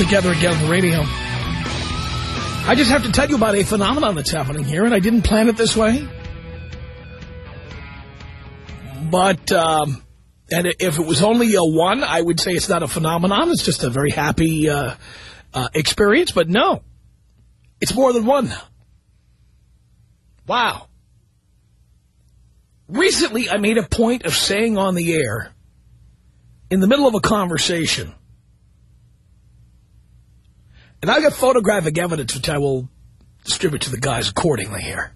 together again on the radio. I just have to tell you about a phenomenon that's happening here, and I didn't plan it this way. But, um, and if it was only a one, I would say it's not a phenomenon. It's just a very happy uh, uh, experience. But no, it's more than one. Wow. Recently, I made a point of saying on the air, in the middle of a conversation, and I've got photographic evidence, which I will distribute to the guys accordingly here.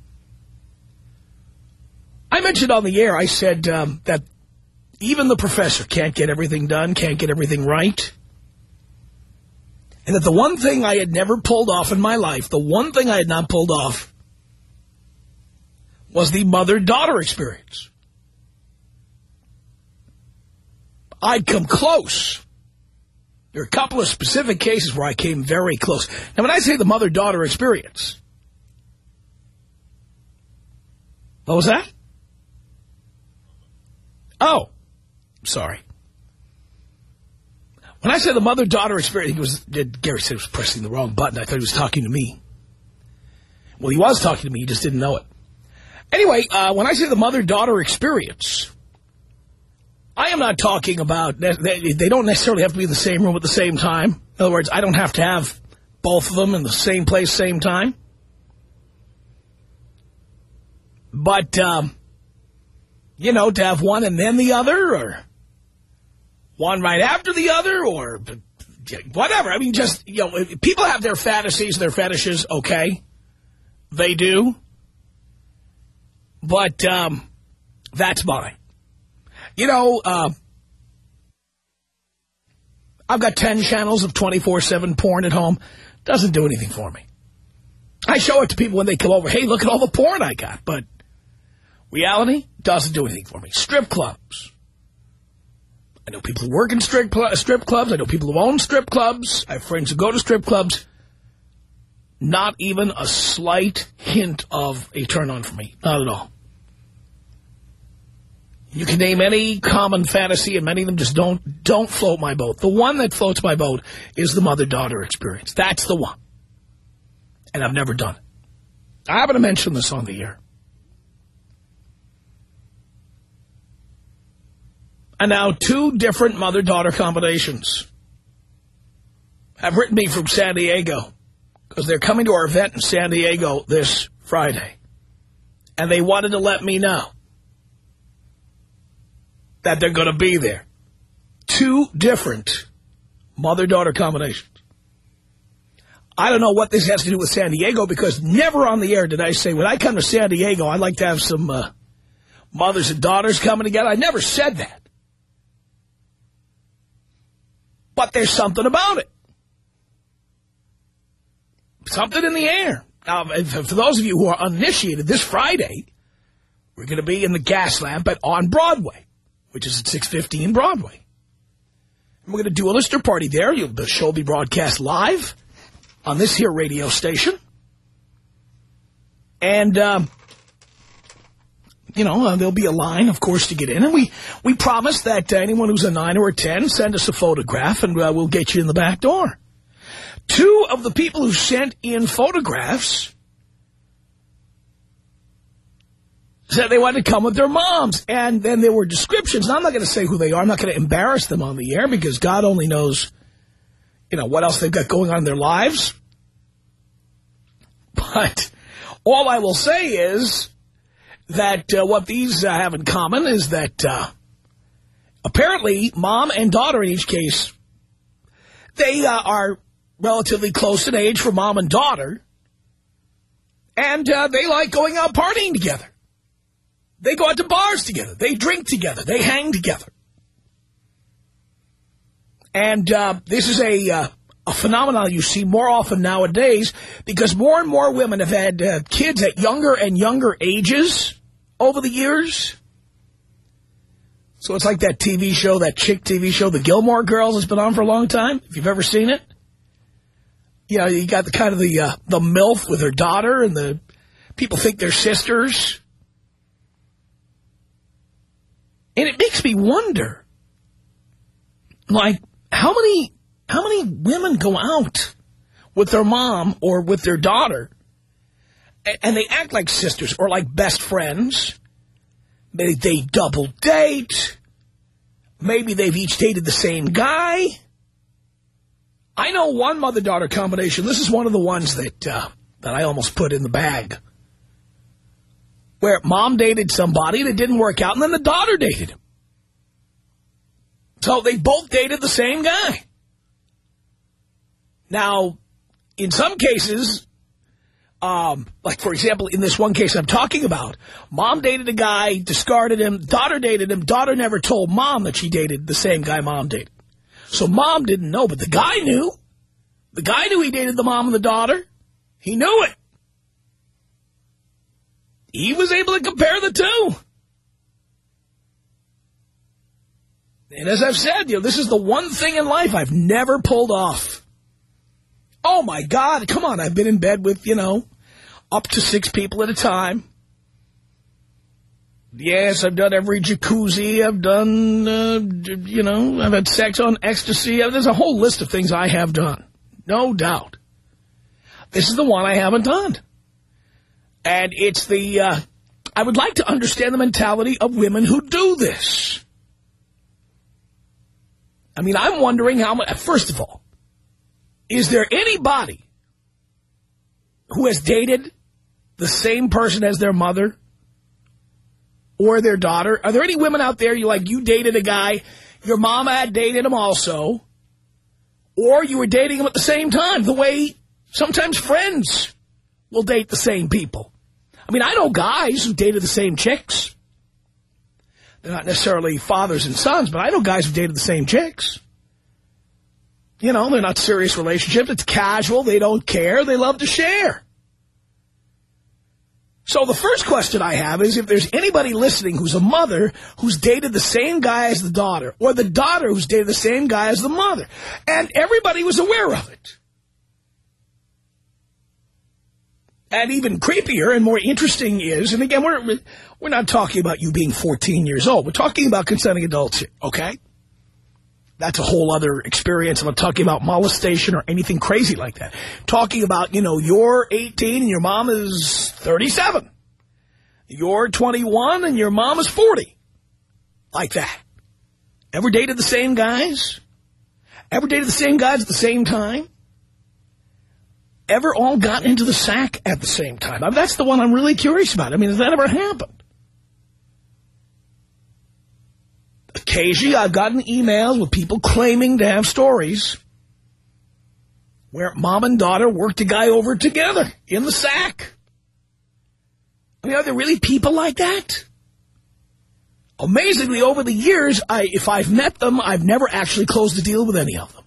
I mentioned on the air, I said um, that even the professor can't get everything done, can't get everything right. And that the one thing I had never pulled off in my life, the one thing I had not pulled off, was the mother-daughter experience. I'd come close. There are a couple of specific cases where I came very close. Now, when I say the mother-daughter experience, what was that? Oh, sorry. When I said the mother-daughter experience, he was, Gary said he was pressing the wrong button. I thought he was talking to me. Well, he was talking to me. He just didn't know it. Anyway, uh, when I say the mother-daughter experience, I am not talking about, they don't necessarily have to be in the same room at the same time. In other words, I don't have to have both of them in the same place, same time. But, um, you know, to have one and then the other, or one right after the other, or whatever. I mean, just, you know, people have their fantasies, their fetishes, okay. They do. But, um, that's mine. You know, uh, I've got 10 channels of 24-7 porn at home. Doesn't do anything for me. I show it to people when they come over. Hey, look at all the porn I got. But reality doesn't do anything for me. Strip clubs. I know people who work in strip, cl strip clubs. I know people who own strip clubs. I have friends who go to strip clubs. Not even a slight hint of a turn-on for me. Not at all. You can name any common fantasy, and many of them just don't don't float my boat. The one that floats my boat is the mother-daughter experience. That's the one. And I've never done it. I haven't mentioned this on the air. And now two different mother-daughter combinations have written me from San Diego because they're coming to our event in San Diego this Friday. And they wanted to let me know that they're going to be there. Two different mother-daughter combinations. I don't know what this has to do with San Diego because never on the air did I say, when I come to San Diego, I'd like to have some uh, mothers and daughters coming together. I never said that. But there's something about it. Something in the air. Now, for those of you who are uninitiated, this Friday, we're going to be in the gas lamp at on Broadway which is at 615 Broadway. And we're going to do a listener party there. The show will be broadcast live on this here radio station. And, um, you know, uh, there'll be a line, of course, to get in. And we, we promise that uh, anyone who's a 9 or a 10, send us a photograph and uh, we'll get you in the back door. Two of the people who sent in photographs said they wanted to come with their moms. And then there were descriptions. I'm not going to say who they are. I'm not going to embarrass them on the air because God only knows, you know, what else they've got going on in their lives. But all I will say is that uh, what these uh, have in common is that uh, apparently mom and daughter in each case, they uh, are relatively close in age for mom and daughter. And uh, they like going out partying together. They go out to bars together. They drink together. They hang together. And uh, this is a, uh, a phenomenon you see more often nowadays because more and more women have had uh, kids at younger and younger ages over the years. So it's like that TV show, that chick TV show, The Gilmore Girls has been on for a long time, if you've ever seen it. You know, you got the kind of the uh, the MILF with her daughter and the people think they're sisters. And it makes me wonder, like, how many how many women go out with their mom or with their daughter and they act like sisters or like best friends? Maybe they double date. Maybe they've each dated the same guy. I know one mother-daughter combination. This is one of the ones that uh, that I almost put in the bag. Where mom dated somebody it didn't work out, and then the daughter dated him. So they both dated the same guy. Now, in some cases, um, like, for example, in this one case I'm talking about, mom dated a guy, discarded him, daughter dated him, daughter never told mom that she dated the same guy mom dated. So mom didn't know, but the guy knew. The guy knew he dated the mom and the daughter. He knew it. He was able to compare the two. And as I've said, you know, this is the one thing in life I've never pulled off. Oh, my God. Come on. I've been in bed with, you know, up to six people at a time. Yes, I've done every jacuzzi. I've done, uh, you know, I've had sex on ecstasy. There's a whole list of things I have done. No doubt. This is the one I haven't done. And it's the, uh, I would like to understand the mentality of women who do this. I mean, I'm wondering how much, first of all, is there anybody who has dated the same person as their mother or their daughter? Are there any women out there you like, you dated a guy, your mama had dated him also, or you were dating him at the same time, the way sometimes friends will date the same people. I mean, I know guys who dated the same chicks. They're not necessarily fathers and sons, but I know guys who dated the same chicks. You know, they're not serious relationships. It's casual. They don't care. They love to share. So the first question I have is if there's anybody listening who's a mother who's dated the same guy as the daughter, or the daughter who's dated the same guy as the mother, and everybody was aware of it. And even creepier and more interesting is, and again, we're we're not talking about you being 14 years old. We're talking about consenting adults here, okay? That's a whole other experience. I'm not talking about molestation or anything crazy like that. Talking about, you know, you're 18 and your mom is 37. You're 21 and your mom is 40. Like that. Ever dated the same guys? Ever dated the same guys at the same time? Ever all gotten into the sack at the same time? That's the one I'm really curious about. I mean, has that ever happened? Occasionally, I've gotten emails with people claiming to have stories where mom and daughter worked a guy over together in the sack. I mean, are there really people like that? Amazingly, over the years, I, if I've met them, I've never actually closed a deal with any of them.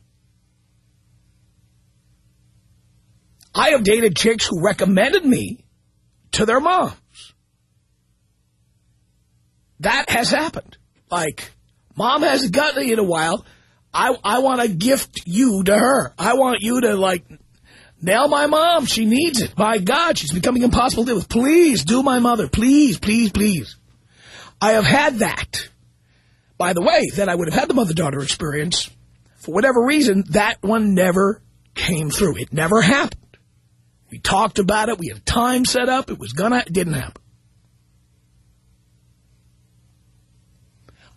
I have dated chicks who recommended me to their moms. That has happened. Like, Mom hasn't gotten it in a while. I, I want to gift you to her. I want you to, like, nail my mom. She needs it. My God, she's becoming impossible to deal with. Please do my mother. Please, please, please. I have had that. By the way, that I would have had the mother-daughter experience. For whatever reason, that one never came through. It never happened. We talked about it. We had a time set up. It was gonna, it didn't happen.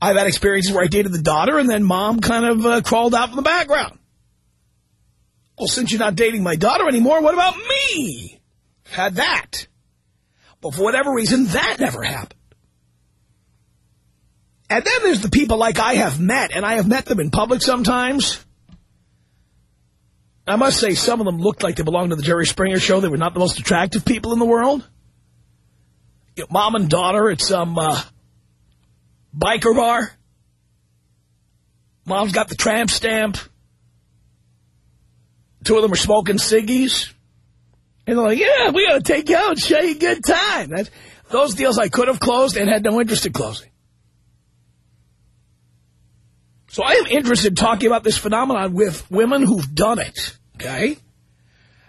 I've had experiences where I dated the daughter and then mom kind of uh, crawled out from the background. Well, since you're not dating my daughter anymore, what about me? had that. But for whatever reason, that never happened. And then there's the people like I have met, and I have met them in public sometimes. I must say, some of them looked like they belonged to the Jerry Springer show. They were not the most attractive people in the world. You know, mom and daughter at some uh, biker bar. Mom's got the tramp stamp. Two of them are smoking ciggies. And they're like, yeah, we got to take you out and show you a good time. That's, those deals I could have closed and had no interest in closing. So I am interested in talking about this phenomenon with women who've done it, okay?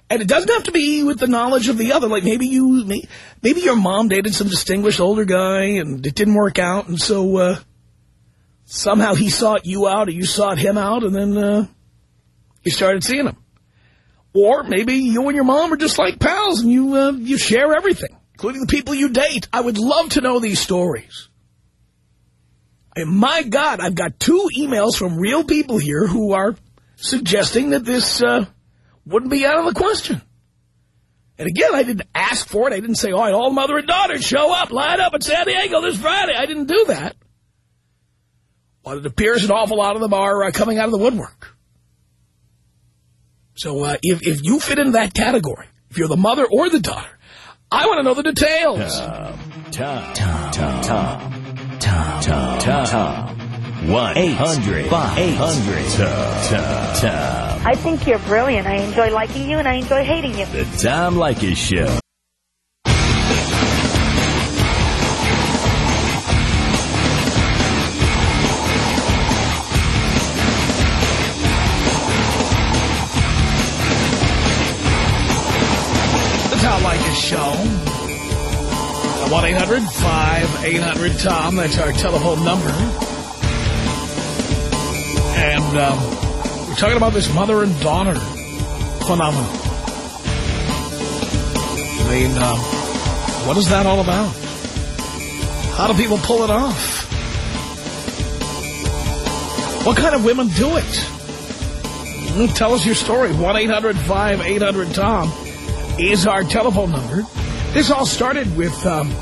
And it doesn't have to be with the knowledge of the other. Like maybe you, maybe your mom dated some distinguished older guy and it didn't work out. And so uh, somehow he sought you out or you sought him out and then uh, you started seeing him. Or maybe you and your mom are just like pals and you uh, you share everything, including the people you date. I would love to know these stories. And my God, I've got two emails from real people here who are suggesting that this uh, wouldn't be out of the question. And again, I didn't ask for it. I didn't say, all right, all mother and daughter, show up, line up in San Diego this Friday. I didn't do that. But it appears an awful lot of them are uh, coming out of the woodwork. So uh, if, if you fit in that category, if you're the mother or the daughter, I want to know the details. Tom, Tom, Tom, Tom, Tom. Tom, Tom, Tom, Tom. 100, 500, Tom, Tom, Tom. I think you're brilliant. I enjoy liking you and I enjoy hating you. The Tom Leykis Show. The Tom Leykis Show. 1-800-5800-TOM. That's our telephone number. And um, we're talking about this mother and daughter phenomenon. I mean, um, what is that all about? How do people pull it off? What kind of women do it? Tell us your story. 1-800-5800-TOM is our telephone number. This all started with um, the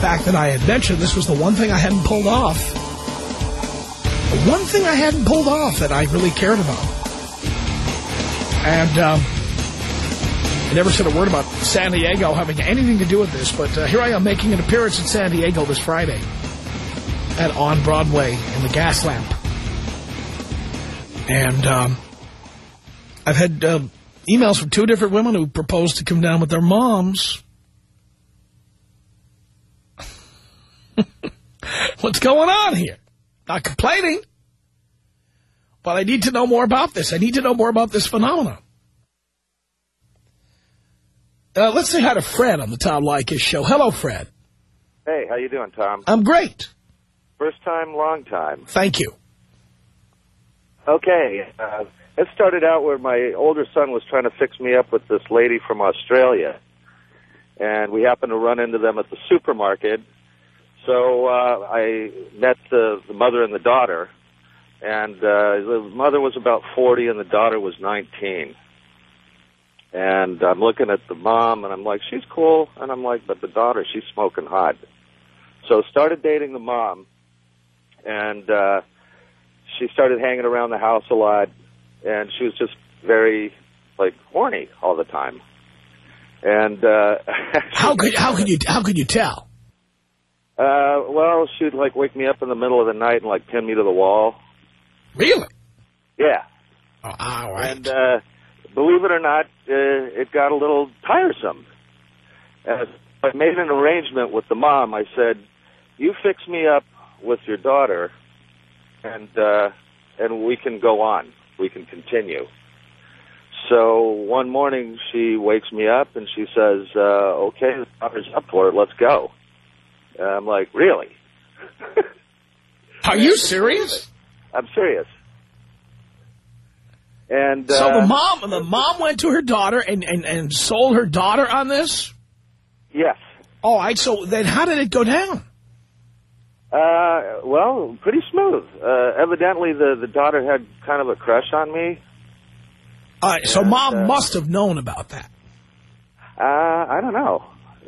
fact that I had mentioned this was the one thing I hadn't pulled off. One thing I hadn't pulled off that I really cared about. And um, I never said a word about San Diego having anything to do with this, but uh, here I am making an appearance in San Diego this Friday at On Broadway in the Gas Lamp. And um, I've had uh, emails from two different women who proposed to come down with their moms. What's going on here? Not complaining. But I need to know more about this. I need to know more about this phenomenon. Uh, let's say hi to Fred on the Tom Leykis show. Hello, Fred. Hey, how you doing, Tom? I'm great. First time, long time. Thank you. Okay, uh, it started out where my older son was trying to fix me up with this lady from Australia, and we happened to run into them at the supermarket. So uh, I met the, the mother and the daughter, and uh, the mother was about 40 and the daughter was 19. And I'm looking at the mom, and I'm like, she's cool. And I'm like, but the daughter, she's smoking hot. So started dating the mom, and uh, she started hanging around the house a lot, and she was just very, like, horny all the time. And uh, How could how could you how could you tell? Uh, well, she'd like wake me up in the middle of the night and like pin me to the wall. Really? Yeah, Oh, all right. and uh, believe it or not, uh, it got a little tiresome. Uh, I made an arrangement with the mom. I said, "You fix me up with your daughter, and uh, and we can go on. We can continue." So one morning she wakes me up and she says, uh, "Okay, the daughter's up for it. Let's go." And I'm like, "Really?" Are you serious? I'm serious. And uh, So the mom the mom went to her daughter and, and, and sold her daughter on this? yes. All right, so then how did it go down? Uh, well, pretty smooth. Uh, evidently, the the daughter had kind of a crush on me. All right, so And, mom uh, must have known about that. Uh, I don't know.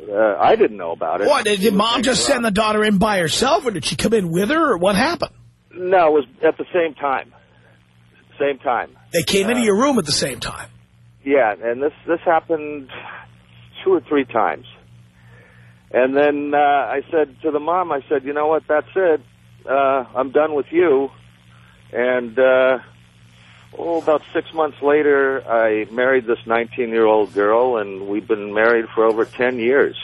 Uh, I didn't know about it. What, did, mom just send the daughter in by herself, or did she come in with her, or what happened? No, it was at the same time. Same time. They came into Uh, your room at the same time. Yeah, and this this happened two or three times. And then uh, I said to the mom, I said, you know what, that's it. Uh, I'm done with you. And uh, oh, about six months later, I married this 19-year-old girl, and we've been married for over 10 years.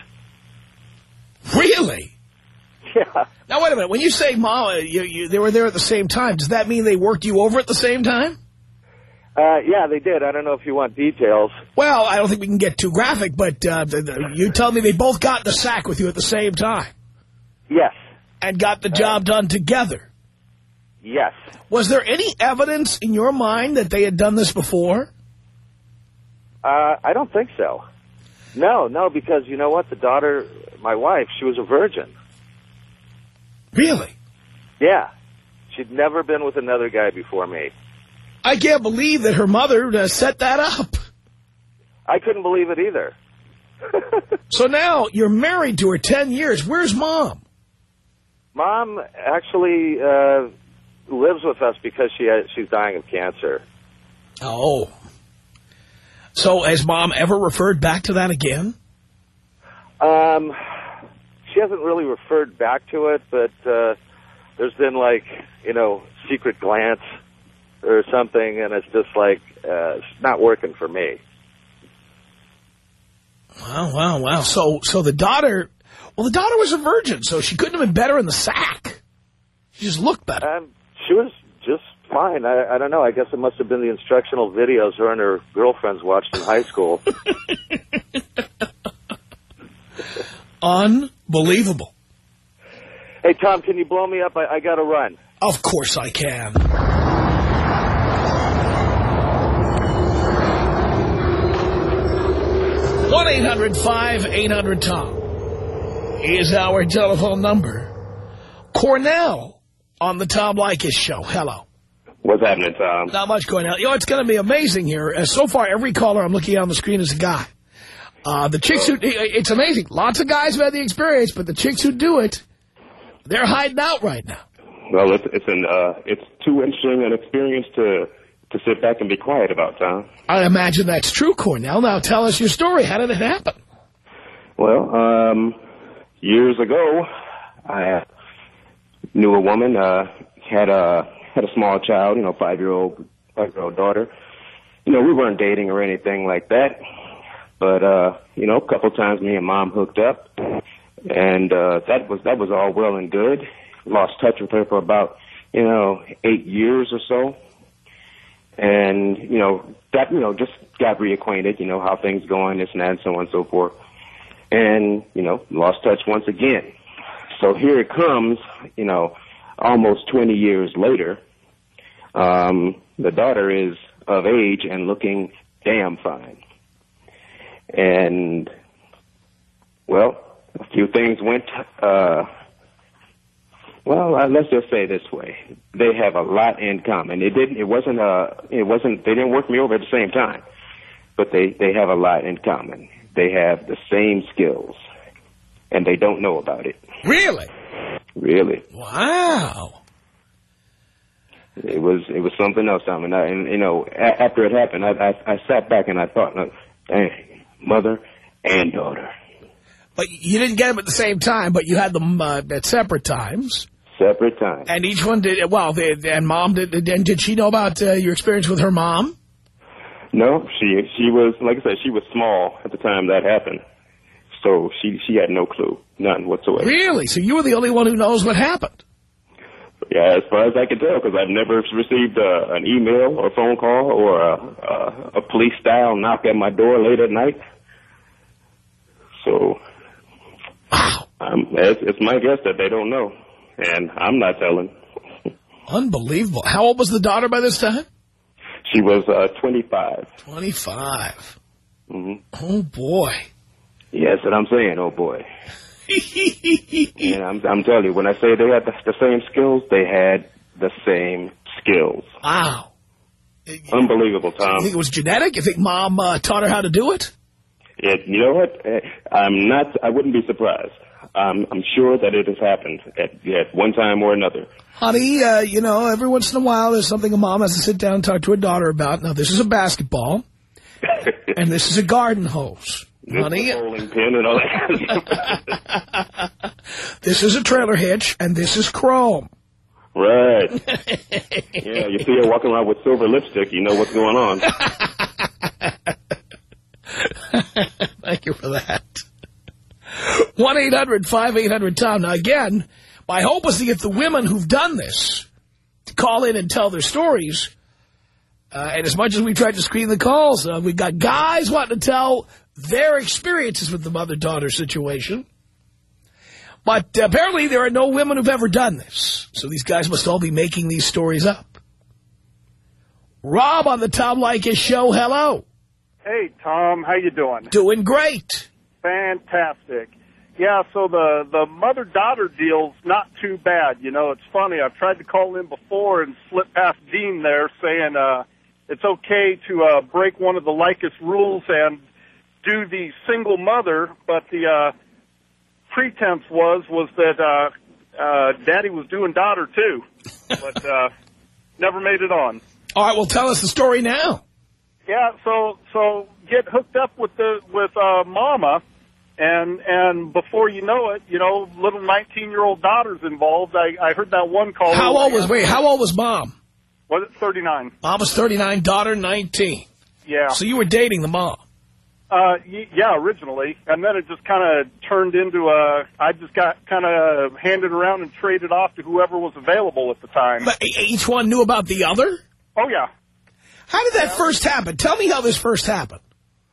Really? Yeah. Now, wait a minute. When you say mom, uh, you, you, they were there at the same time, does that mean they worked you over at the same time? Uh, yeah, they did. I don't know if you want details. Well, I don't think we can get too graphic, but uh, the, the, you tell me they both got in the sack with you at the same time Yes. and got the job done together. Yes. Was there any evidence in your mind that they had done this before? Uh, I don't think so. No, no, because you know what? The daughter, my wife, she was a virgin. Really? Yeah. She'd never been with another guy before me. I can't believe that her mother uh, set that up. I couldn't believe it either. So now you're married to her 10 years. Where's mom? Mom actually uh, lives with us because she has, she's dying of cancer. Oh. So has mom ever referred back to that again? Um, she hasn't really referred back to it, but uh, there's been like, you know, secret glance or something, and it's just like, uh, it's not working for me. Wow, wow, wow. So, so the daughter, well, the daughter was a virgin, so she couldn't have been better in the sack. She just looked better. Um, she was just fine. I, I don't know. I guess it must have been the instructional videos her and her girlfriends watched in high school. Unbelievable. hey, Tom, can you blow me up? I, I got to run. Of course I can. one 800 tom is our telephone number. Cornell on the Tom Leykis show. Hello. What's happening, Tom? Not much, Cornell. You know, it's going to be amazing here. Uh, so far, every caller I'm looking at on the screen is a guy. Uh, the chicks who, it's amazing. Lots of guys have had the experience, but the chicks who do it, they're hiding out right now. Well, it's it's an uh, it's too interesting an experience to to sit back and be quiet about, Tom. I imagine that's true, Cornell. Now tell us your story. How did it happen? Well, um, years ago, I knew a woman uh, had a had a small child, you know, five year old five year old daughter. You know, we weren't dating or anything like that, but uh, you know, a couple times me and mom hooked up, and uh, that was that was all well and good. Lost touch with her for about you know eight years or so, and you know that you know just got reacquainted. You know how things going, this and that, and so on and so forth, and you know lost touch once again. So here it comes, you know, almost 20 years later. Um, the daughter is of age and looking damn fine. And, well, a few things went, uh, well, uh, let's just say this way. They have a lot in common. It didn't, it wasn't, uh, it wasn't, they didn't work me over at the same time, but they, they have a lot in common. They have the same skills and they don't know about it. Really? Really. Wow. It was it was something else, Tom. And, I, and you know, a- after it happened, I, I I sat back and I thought, look, dang, mother and daughter, But you didn't get them at the same time, but you had them uh, at separate times. separate times. And each one did, well, they, and mom did, and did she know about uh, your experience with her mom? No, she she was like I said, she was small at the time that happened, so she she had no clue, none whatsoever. Really? So you were the only one who knows what happened? Yeah, as far as I can tell, because I've never received uh, an email or phone call or a, a, a police style knock at my door late at night. So, Wow. um, it's, it's my guess that they don't know, and I'm not telling. Unbelievable. How old was the daughter by this time? She was uh, 25. 25. hmm Oh, boy. Yeah, that's what I'm saying. Oh boy. And I'm, I'm telling you, when I say they had the, the same skills, they had the same skills. wow. Unbelievable, Tom. You think it was genetic? You think mom uh, taught her how to do it? It, you know what? Eh, I'm not. I wouldn't be surprised. Um, I'm sure that it has happened at, at one time or another. Honey, uh, you know, every once in a while there's something a mom has to sit down and talk to her daughter about. Now, this is a basketball, and this is a garden hose. This Honey, bowling pin and all that. this is a trailer hitch, and this is chrome. right. Yeah, you see her walking around with silver lipstick, you know what's going on. Thank you for that. 1-800-5800-TOM. Now, again, my hope is to get the women who've done this to call in and tell their stories. Uh, and as much as we tried to screen the calls, uh, we got guys wanting to tell their experiences with the mother-daughter situation. But apparently there are no women who've ever done this. So these guys must all be making these stories up. Rob on the Tom Leykis show, hello. Hey, Tom. How you doing? Doing great. Fantastic. Yeah, so the the mother daughter deal's not too bad. You know, it's funny. I've tried to call in before and slip past Dean there, saying uh, it's okay to uh, break one of the Leykis rules and do the single mother, but the uh, pretense was was that uh, uh, Daddy was doing daughter too, but uh, never made it on. All right, well, tell us the story now. Yeah, so so get hooked up with the with uh, Mama, and and before you know it, you know, little nineteen year old daughter's involved. I I heard that one call. How old was, wait, how old was mom? Was it thirty nine? Mom was 39, daughter 19. Yeah. So you were dating the mom. Uh, y- yeah, originally, and then it just kind of turned into a. I just got kind of handed around and traded off to whoever was available at the time. But each one knew about the other? Oh yeah, How did that first happen? Tell me how this first happened.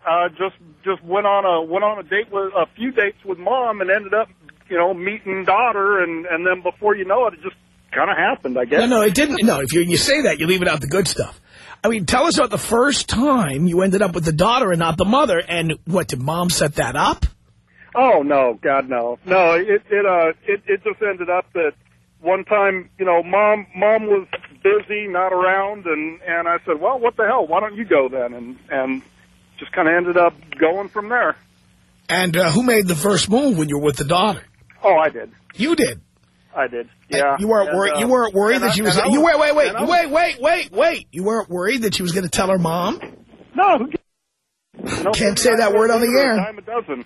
uh, just just went on a went on a date with a few dates with mom and ended up, you know, meeting daughter, and and then before you know it, it just kind of happened. I guess. No, no, it didn't. No, if you, you say that, you're leaving out the good stuff. I mean, tell us about the first time you ended up with the daughter and not the mother. And what, did mom set that up? Oh no, God no, no. It it uh it it just ended up that one time, you know, mom mom was busy, not around, and and I said, well, what the hell? Why don't you go then? And and just kind of ended up going from there. And uh, who made the first move when you were with the daughter? Oh, I did, You did. I did. Yeah, You weren't worried. uh, you weren't worried that I- she was. and You wait, wait, wait, and I you was- wait, wait, wait, wait. You weren't worried that she was going to tell her mom. No, no, Can't say that word on the air. Dime a dozen.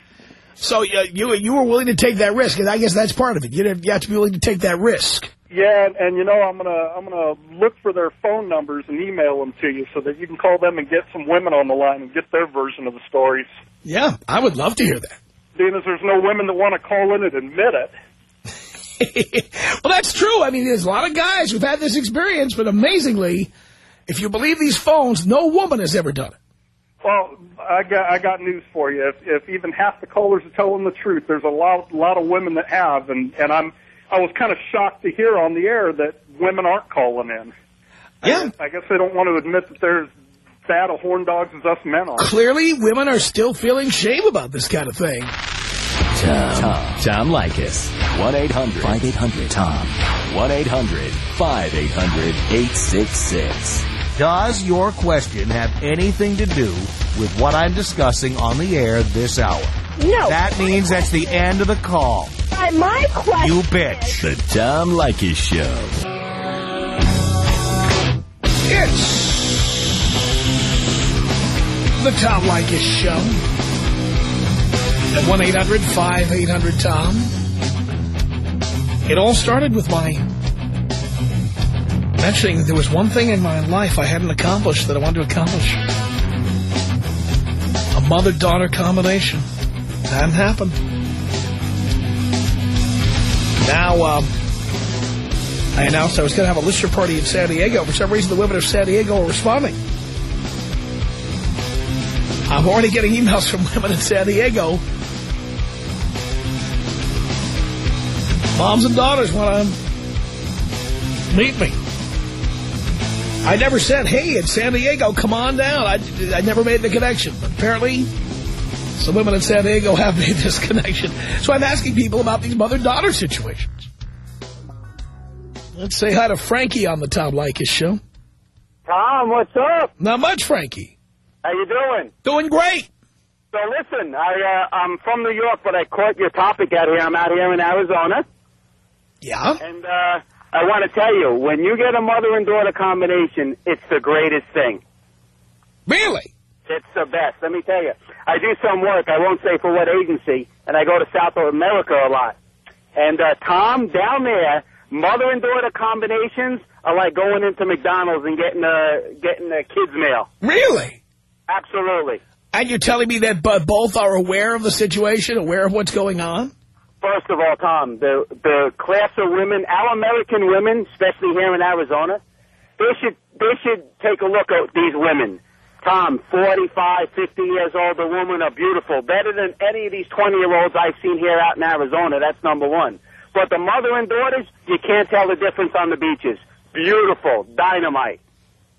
So uh, you you were willing to take that risk, and I guess that's part of it. You have, you have to be willing to take that risk. Yeah, and, and you know, I'm gonna I'm gonna look for their phone numbers and email them to you so that you can call them and get some women on the line and get their version of the stories. Yeah, I would love to hear that. Being as there's no women that want to call in and admit it. well, that's true. I mean, there's a lot of guys who've had this experience, but amazingly, if you believe these phones, no woman has ever done it. Well, I got I got news for you. If if even half the callers are telling the truth, there's a lot lot of women that have, and and I'm I was kind of shocked to hear on the air that women aren't calling in. Yeah. I guess they don't want to admit that there's bad of horn dogs as us men are. Clearly, women are still feeling shame about this kind of thing. Tom, Tom, Tom Leykis. 1-800-5800-TOM. 1-800-5800-866. Does your question have anything to do with what I'm discussing on the air this hour? No. That means that's the end of the call. My question. You bitch. The Tom Leykis Show. It's the Tom Leykis Show at 1-800-5800-TOM. It all started with my mentioning that there was one thing in my life I hadn't accomplished that I wanted to accomplish. A mother-daughter combination. That hadn't happened. Now, um, I announced I was going to have a listener party in San Diego. For some reason, the women of San Diego are responding. I'm already getting emails from women in San Diego. Moms and daughters want to meet me. I never said, hey, it's San Diego, come on down. I, I never made the connection. But apparently, some women in San Diego have made this connection. So I'm asking people about these mother-daughter situations. Let's say hi to Frankie on the Tom Leykis show. Tom, what's up? Not much, Frankie. How you doing? Doing great. So listen, I uh, I'm from New York, but I caught your topic out here. I'm out here in Arizona. Yeah. And uh, I want to tell you, when you get a mother and daughter combination, it's the greatest thing. Really? It's the best. Let me tell you. I do some work. I won't say for what agency, and I go to South America a lot. And uh, Tom, down there, mother and daughter combinations are like going into McDonald's and getting a getting a kids meal. Really? Absolutely. And you're telling me that bo- both are aware of the situation, aware of what's going on? First of all, Tom, the the class of women, our American women, especially here in Arizona, they should they should take a look at these women. Tom, 45, 50 years old, the women are beautiful, better than any of these 20-year-olds I've seen here out in Arizona. That's number one. But the mother and daughters, you can't tell the difference on the beaches. Beautiful, dynamite.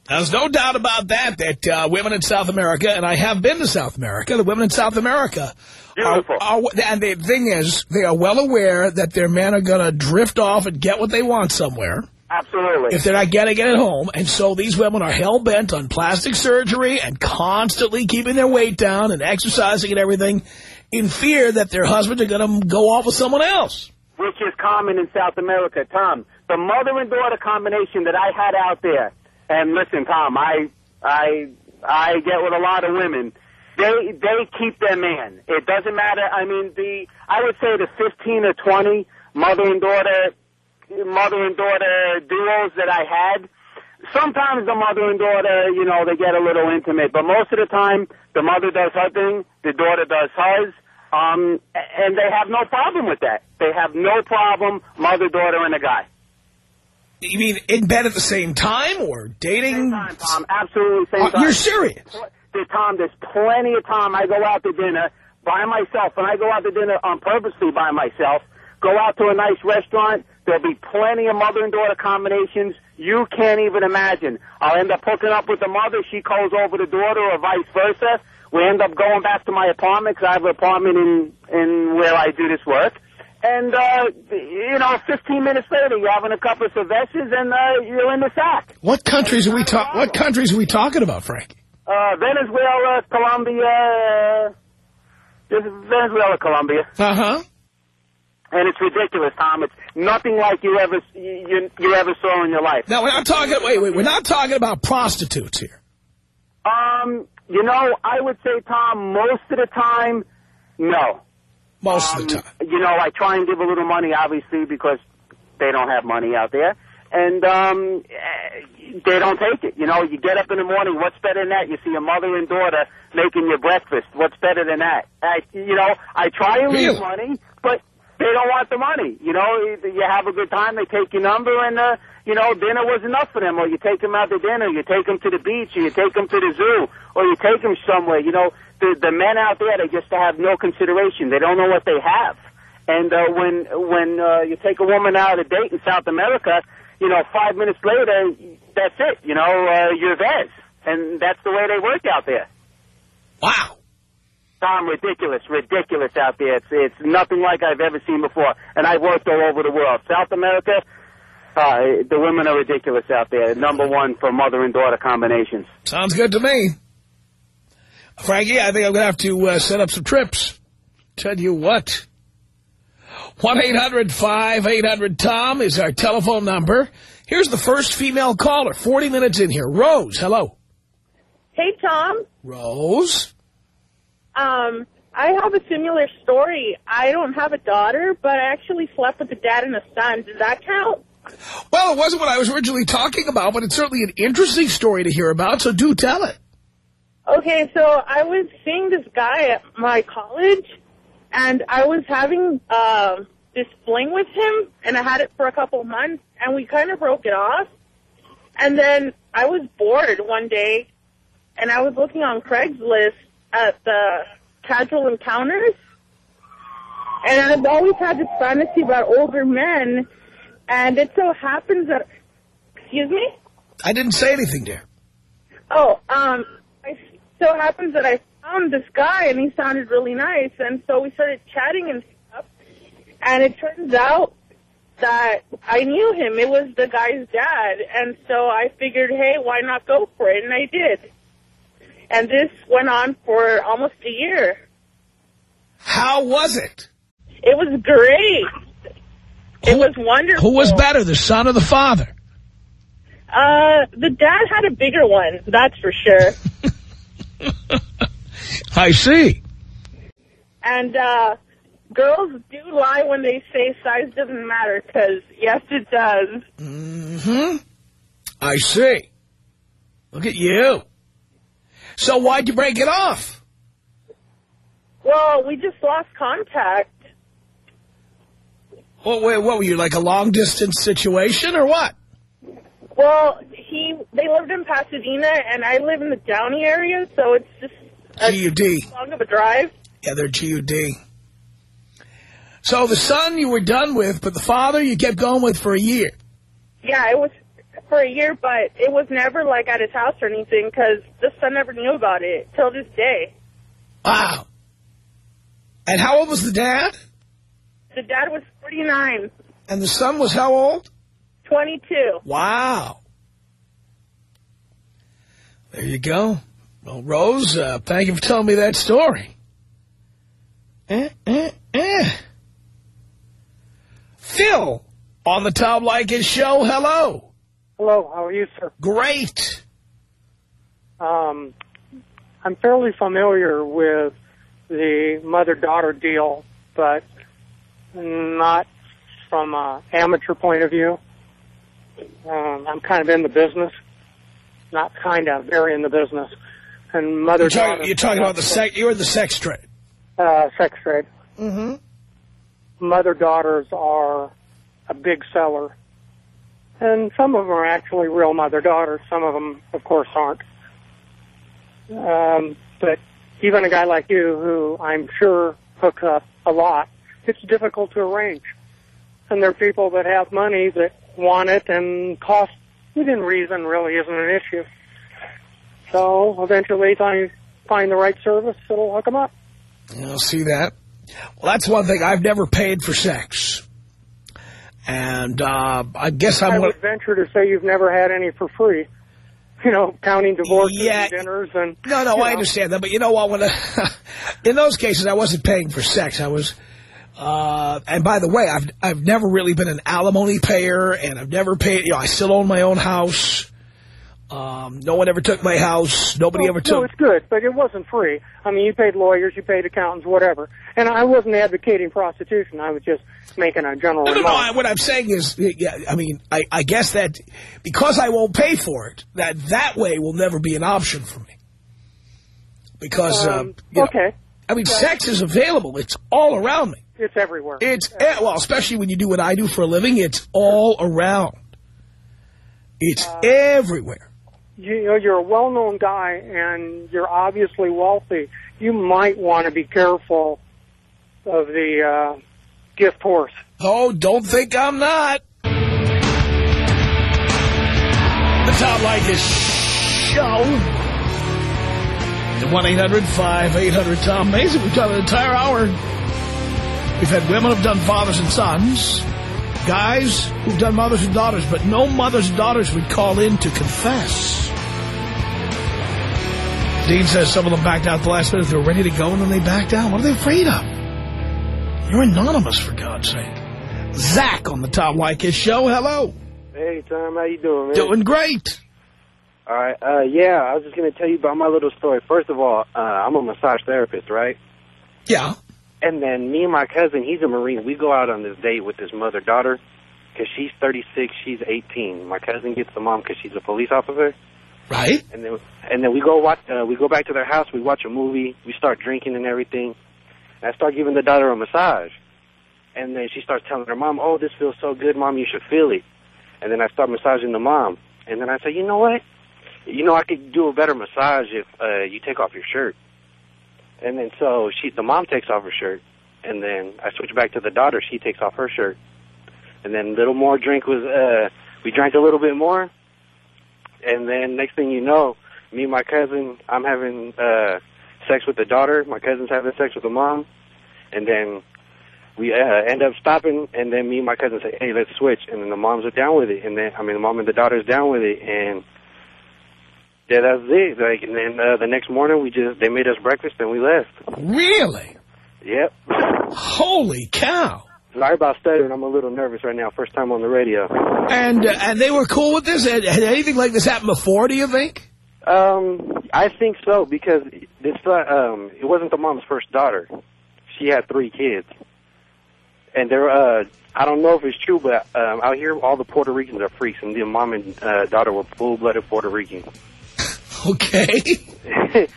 There's no doubt about that, that uh, women in South America, and I have been to South America, the women in South America, are, are, and the thing is, they are well aware that their men are going to drift off and get what they want somewhere. Absolutely. If they're not getting it at home. And so these women are hell-bent on plastic surgery and constantly keeping their weight down and exercising and everything in fear that their husbands are going to go off with someone else. Which is common in South America, Tom. The mother and daughter combination that I had out there, and listen, Tom, I I I get with a lot of women. They they keep their man. It doesn't matter. I mean, the I would say the 15 or 20 mother and daughter mother and daughter duos that I had. Sometimes the mother and daughter, you know, they get a little intimate, but most of the time the mother does her thing, the daughter does hers. Um, and they have no problem with that. They have no problem, mother, daughter, and a guy. You mean in bed at the same time or dating? Same time, Tom. Absolutely same Uh, time. you're serious? There's, Tom, there's plenty of time I go out to dinner by myself. When I go out to dinner on purposely by myself. Go out to a nice restaurant. There'll be plenty of mother and daughter combinations you can't even imagine. I'll end up hooking up with the mother. She calls over the daughter or vice versa. We end up going back to my apartment because I have an apartment in, in where I do this work. And, uh, you know, 15 minutes later, you're having a couple of cervezas and uh, you're in the sack. What countries are we talking? What countries are we talking about, Frank? Uh, Venezuela, Colombia, uh, Venezuela, Colombia. Uh huh. And it's ridiculous, Tom. It's nothing like you ever you, you ever saw in your life. Now we're not talking. Wait, wait. We're not talking about prostitutes here. Um, you know, I would say, Tom, most of the time, no. Most um, of the time. You know, I try and give a little money, obviously, because they don't have money out there. And um, they don't take it. You know, you get up in the morning, what's better than that? You see a mother and daughter making your breakfast. What's better than that? I, you know, I try and leave money, but they don't want the money. You know, you have a good time, they take your number, and, uh, you know, dinner was enough for them. Or you take them out to dinner, you take them to the beach, or you take them to the zoo, or you take them somewhere. You know, the, the men out there, they just have no consideration. They don't know what they have. And uh, when when uh, you take a woman out on a date in South America, you know, five minutes later, that's it. You know, uh, you're theirs. And that's the way they work out there. Wow. Tom, ridiculous, ridiculous out there. It's it's nothing like I've ever seen before. And I've worked all over the world. South America, uh, the women are ridiculous out there. Number one for mother and daughter combinations. Sounds good to me. Frankie, I think I'm going to have to uh, set up some trips. Tell you what. 1-800-5800-TOM is our telephone number. Here's the first female caller, 40 minutes in here. Rose, hello. Hey, Tom. Rose? Um, I have a similar story. I don't have a daughter, but I actually slept with a dad and a son. Does that count? Well, it wasn't what I was originally talking about, but it's certainly an interesting story to hear about, so do tell it. Okay, so I was seeing this guy at my college, and I was having uh, this fling with him, and I had it for a couple of months, and we kind of broke it off. And then I was bored one day, and I was looking on Craigslist at the casual encounters, and I've always had this fantasy about older men, and it so happens that, excuse me? I didn't say anything, dear. Oh, um, it so happens that I found this guy and he sounded really nice, and so we started chatting and stuff. And it turns out that I knew him. It was the guy's dad, and so I figured, hey, why not go for it? And I did. And this went on for almost a year. How was it? It was great. It was wonderful. Who was better, the son or the father? Uh, the dad had a bigger one, that's for sure. I see. And uh, girls do lie when they say size doesn't matter, because yes, it does. Mm-hmm. I see. Look at you. So why'd you break it off? Well, we just lost contact. What, wait, what were you, like a long-distance situation or what? Well, he they lived in Pasadena, and I live in the Downey area, so it's just a G-U-D. long of a drive. Yeah, they're G-U-D. So the son you were done with, but the father you kept going with for a year. Yeah, it was for a year, but it was never like at his house or anything because the son never knew about it till this day. Wow. And how old was the dad? The dad was 49, And the son was how old? 22. Wow. There you go. Well, Rose, uh, thank you for telling me that story. Eh, eh, eh. Phil, on the Tom Leykis show, hello. Hello, how are you, sir? Great. Um, I'm fairly familiar with the mother-daughter deal, but not from an amateur point of view. Um, I'm kind of in the business, not kind of, very in the business. And You're mother-daughter... talking, you're talking about the sex, you're in the sex trade. Uh, sex trade. Mm-hmm. Mother-daughters are a big seller. And some of them are actually real mother-daughters. Some of them, of course, aren't. Um, but even a guy like you, who I'm sure hooks up a lot, it's difficult to arrange. And there are people that have money that want it, and cost within reason really isn't an issue. So eventually, if I find the right service, it'll hook them up. You'll see that. Well, that's one thing. I've never paid for sex. And uh, I guess I'm I would venture to say you've never had any for free. You know, counting divorces Yeah. and dinners and No, no, I know. understand that, but you know what? When I, in those cases, I wasn't paying for sex. I was, uh, and by the way, I've I've never really been an alimony payer, and I've never paid. You know, I still own my own house. Um, no one ever took my house. Nobody Well, ever took... No, it's good, but it wasn't free. I mean, you paid lawyers, you paid accountants, whatever. And I wasn't advocating prostitution. I was just making a general No, no, no. remark. I, what I'm saying is, yeah, I mean, I, I guess that because I won't pay for it, that that way will never be an option for me. Because, um, Um, you know, okay. I mean, sex is available. It's all around me. It's everywhere. It's, eh, well, especially when you do what I do for a living, it's all around. It's Uh, everywhere. You know, you're a well-known guy and you're obviously wealthy. You might want to be careful of the uh, gift horse. Oh, don't think I'm not. The top Tom Leykis Show. The 1-800-5800-TOM. Amazing. We've done an entire hour. We've had women who've done fathers and sons. Guys who've done mothers and daughters. But no mothers and daughters would call in to confess. Dean says some of them backed out at the last minute. They were ready to go and then they backed out. What are they afraid of? You're anonymous, for God's sake. Zach on the Tom Leykis Show. Hello. Hey, Tom, how you doing, man? Doing great. All right. Uh, yeah, I was just going to tell you about my little story. First of all, uh, I'm a massage therapist, right? Yeah. And then me and my cousin, he's a Marine. We go out on this date with his mother-daughter because she's 36, she's 18. My cousin gets the mom because she's a police officer. Right. And then and then we go watch. Uh, we go back to their house. We watch a movie. We start drinking and everything. And I start giving the daughter a massage. And then she starts telling her mom, "Oh, this feels so good, mom. You should feel it." And then I start massaging the mom. And then I say, "You know what? You know I could do a better massage if uh, you take off your shirt." And then so she, the mom takes off her shirt. And then I switch back to the daughter. She takes off her shirt. And then little more drink was. uh We drank a little bit more. And then next thing you know, me and my cousin, I'm having uh sex with the daughter. My cousin's having sex with the mom. And then we uh, end up stopping. And then me and my cousin say, "Hey, let's switch." And then the moms are down with it. And then I mean, the mom and the daughter's down with it. And Yeah, that's it. Like, and then uh, the next morning, we just they made us breakfast and we left. Really? Yep. Holy cow! Sorry about stuttering. I'm a little nervous right now. First time on the radio. And uh, and they were cool with this? Had, had anything like this happened before, do you think? Um, I think so because this uh, um, it wasn't the mom's first daughter. She had three kids, and they're uh, I don't know if it's true, but um, out here all the Puerto Ricans are freaks, and the mom and uh, daughter were full-blooded Puerto Ricans. Okay.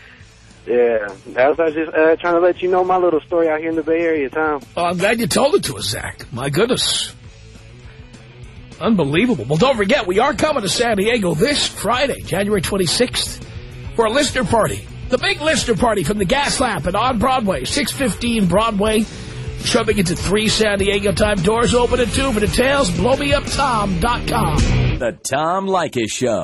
yeah, I was just uh, trying to let you know my little story out here in the Bay Area, Tom. Well, I'm glad you told it to us, Zach. My goodness. Unbelievable. Well, don't forget, we are coming to San Diego this Friday, January 26th, for a listener party. The big listener party from the Gas Lamp and on Broadway, 615 Broadway. Shoving into 3 San Diego time. Doors open at 2. For details, blowmeuptom.com. The Tom Leykis Show.